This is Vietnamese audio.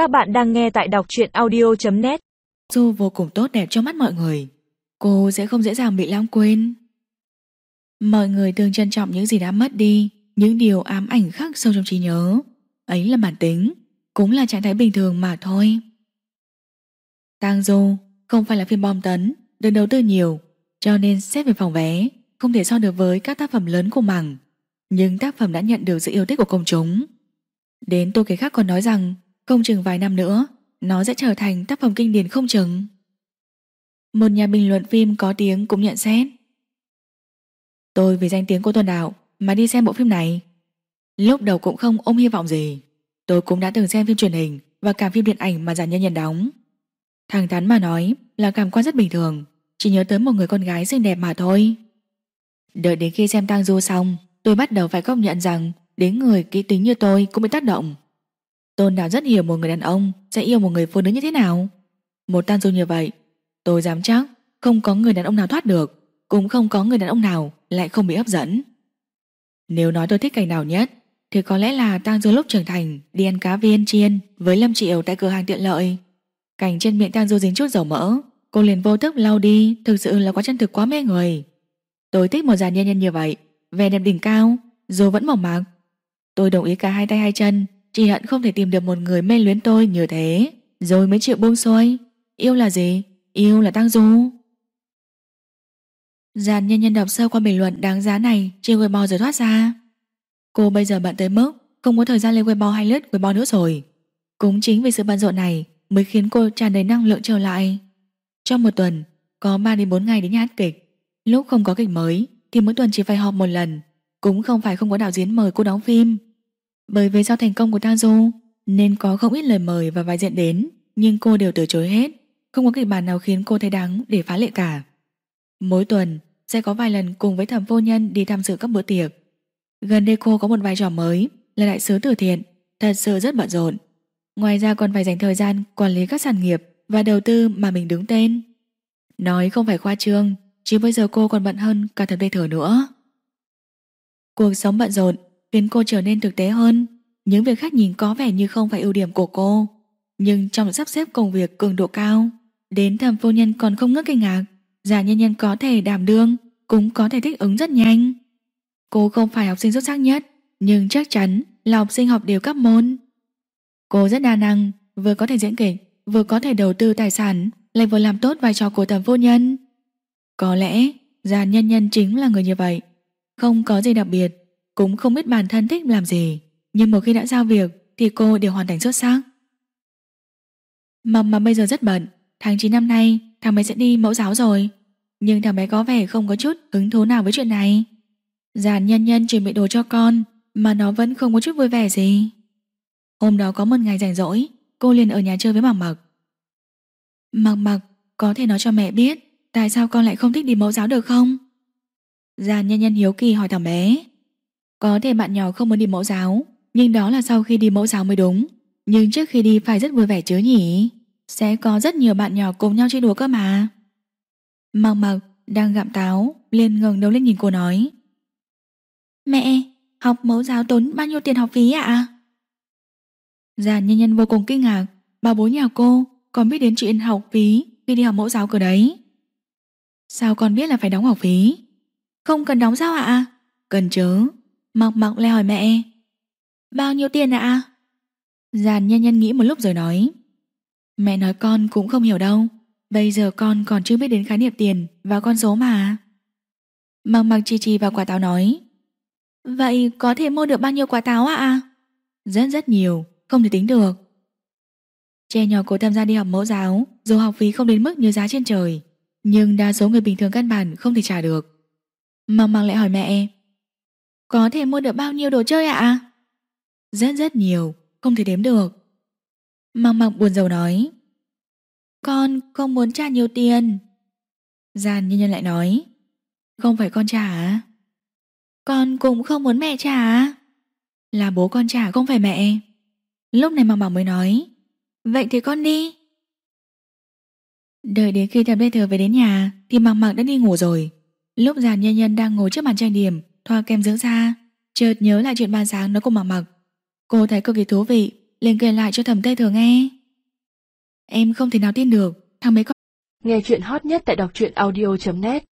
Các bạn đang nghe tại đọc truyện audio.net Dù vô cùng tốt đẹp trong mắt mọi người. Cô sẽ không dễ dàng bị lãng quên. Mọi người thường trân trọng những gì đã mất đi, Những điều ám ảnh khắc sâu trong trí nhớ. Ấy là bản tính, Cũng là trạng thái bình thường mà thôi. Tang Du Không phải là phim bom tấn, Được đầu tư nhiều, Cho nên xét về phòng vé, Không thể so được với các tác phẩm lớn của mảng. Nhưng tác phẩm đã nhận được sự yêu thích của công chúng. Đến tôi Kế khác còn nói rằng không chừng vài năm nữa nó sẽ trở thành tác phẩm kinh điển không chừng. Một nhà bình luận phim có tiếng cũng nhận xét. Tôi vì danh tiếng của Tuần Đạo mà đi xem bộ phim này. Lúc đầu cũng không ôm hy vọng gì. Tôi cũng đã từng xem phim truyền hình và cả phim điện ảnh mà giản nhân nhân đóng. Thẳng thắn mà nói là cảm quan rất bình thường, chỉ nhớ tới một người con gái xinh đẹp mà thôi. Đợi đến khi xem tang du xong, tôi bắt đầu phải công nhận rằng đến người kỹ tính như tôi cũng bị tác động. Tôn Đào rất hiểu một người đàn ông sẽ yêu một người phụ nữ như thế nào. Một tan du như vậy, tôi dám chắc không có người đàn ông nào thoát được, cũng không có người đàn ông nào lại không bị hấp dẫn. Nếu nói tôi thích cảnh nào nhất, thì có lẽ là Tang Du lúc trưởng thành đi ăn cá viên chiên với Lâm Triệu tại cửa hàng tiện lợi. Cảnh trên miệng Tang Du dính chút dầu mỡ, cô liền vô thức lau đi, thực sự là quá chân thực quá mê người. Tôi thích một dàn nhân nhân như vậy, vẻ đẹp đỉnh cao, dù vẫn mỏng mạc. Tôi đồng ý cả hai tay hai chân chỉ hận không thể tìm được một người mê luyến tôi như thế. Rồi mới chịu buông xuôi. Yêu là gì? Yêu là tăng du. Giàn nhân nhân đọc sơ qua bình luận đáng giá này Trên Weibo rồi thoát ra. Cô bây giờ bận tới mức Không có thời gian lên Weibo hay lướt Weibo nữa rồi. Cũng chính vì sự bận rộn này Mới khiến cô tràn đầy năng lượng trở lại. Trong một tuần, Có 3 đến 4 ngày đến nhà hát kịch. Lúc không có kịch mới, Thì mỗi tuần chỉ phải họp một lần. Cũng không phải không có đạo diễn mời cô đóng phim bởi vì do thành công của Tazo nên có không ít lời mời và vai diện đến, nhưng cô đều từ chối hết, không có kịch bản nào khiến cô thấy đáng để phá lệ cả. Mỗi tuần sẽ có vài lần cùng với thẩm vô nhân đi tham dự các bữa tiệc. Gần đây cô có một vai trò mới là đại sứ từ thiện, thật sự rất bận rộn. Ngoài ra còn phải dành thời gian quản lý các sản nghiệp và đầu tư mà mình đứng tên. Nói không phải khoa trương, chứ bây giờ cô còn bận hơn cả thần đây thở nữa. Cuộc sống bận rộn khiến cô trở nên thực tế hơn. Những việc khác nhìn có vẻ như không phải ưu điểm của cô, nhưng trong sắp xếp công việc cường độ cao, đến thẩm phu nhân còn không ngớt kinh ngạc, giả nhân nhân có thể đảm đương, cũng có thể thích ứng rất nhanh. Cô không phải học sinh xuất sắc nhất, nhưng chắc chắn là học sinh học đều các môn. Cô rất đa năng, vừa có thể diễn kịch, vừa có thể đầu tư tài sản, lại vừa làm tốt vai trò của thẩm phu nhân. Có lẽ, già nhân nhân chính là người như vậy. Không có gì đặc biệt, cũng không biết bản thân thích làm gì, nhưng một khi đã giao việc thì cô đều hoàn thành xuất sắc. Mầm mà bây giờ rất bận, tháng 9 năm nay thằng bé sẽ đi mẫu giáo rồi, nhưng thằng bé có vẻ không có chút hứng thú nào với chuyện này. Giàn nhân nhân chuẩn bị đồ cho con mà nó vẫn không có chút vui vẻ gì. Hôm đó có một ngày rảnh rỗi, cô liền ở nhà chơi với Mặc Mặc. Mặc Mặc, có thể nói cho mẹ biết tại sao con lại không thích đi mẫu giáo được không? Giàn nhân nhân hiếu kỳ hỏi thằng bé. Có thể bạn nhỏ không muốn đi mẫu giáo Nhưng đó là sau khi đi mẫu giáo mới đúng. Nhưng trước khi đi phải rất vui vẻ chứ nhỉ? Sẽ có rất nhiều bạn nhỏ cùng nhau chơi đùa cơ mà. Mặc mặc đang gặm táo liền ngẩng đầu lên nhìn cô nói. Mẹ, học mẫu giáo tốn bao nhiêu tiền học phí ạ? Già nhân nhân vô cùng kinh ngạc Bà bố nhà cô còn biết đến chuyện học phí Khi đi học mẫu giáo cơ đấy. Sao con biết là phải đóng học phí? Không cần đóng sao ạ? Cần chớ. Mọc mọc lại hỏi mẹ. Bao nhiêu tiền ạ? Giàn nhân nhân nghĩ một lúc rồi nói. Mẹ nói con cũng không hiểu đâu. Bây giờ con còn chưa biết đến khái niệm tiền Và con số mà. Mặc mặc chi chi vào quả táo nói. Vậy có thể mua được bao nhiêu quả táo ạ? Rất rất nhiều. Không thể tính được. Trẻ nhỏ cố tham gia đi học mẫu giáo, Dù học phí không đến mức như giá trên trời, Nhưng đa số người bình thường căn bản không thể trả được. Mặc mặc lại hỏi mẹ có thể mua được bao nhiêu đồ chơi ạ? Rất rất nhiều, không thể đếm được. Măng mặc buồn rầu nói. Con không muốn trả nhiều tiền. Giàn nhân nhân lại nói. Không phải con trả à? Con cũng không muốn mẹ trả. Là bố con trả không phải mẹ. Lúc này măng mặc mới nói. Vậy thì con đi. Đợi đến khi thầm lê thừa về đến nhà thì măng mặc đã đi ngủ rồi. Lúc giàn nhân nhân đang ngồi trước bàn trang điểm thoa kem dưỡng da, chợt nhớ lại chuyện ban sáng nó cùng mặc mặc. Cô thấy cực kỳ thú vị, liền kể lại cho thẩm tê thừa nghe. Em không thể nào tin được, thằng mấy con Nghe chuyện hot nhất tại đọc truyện audio.net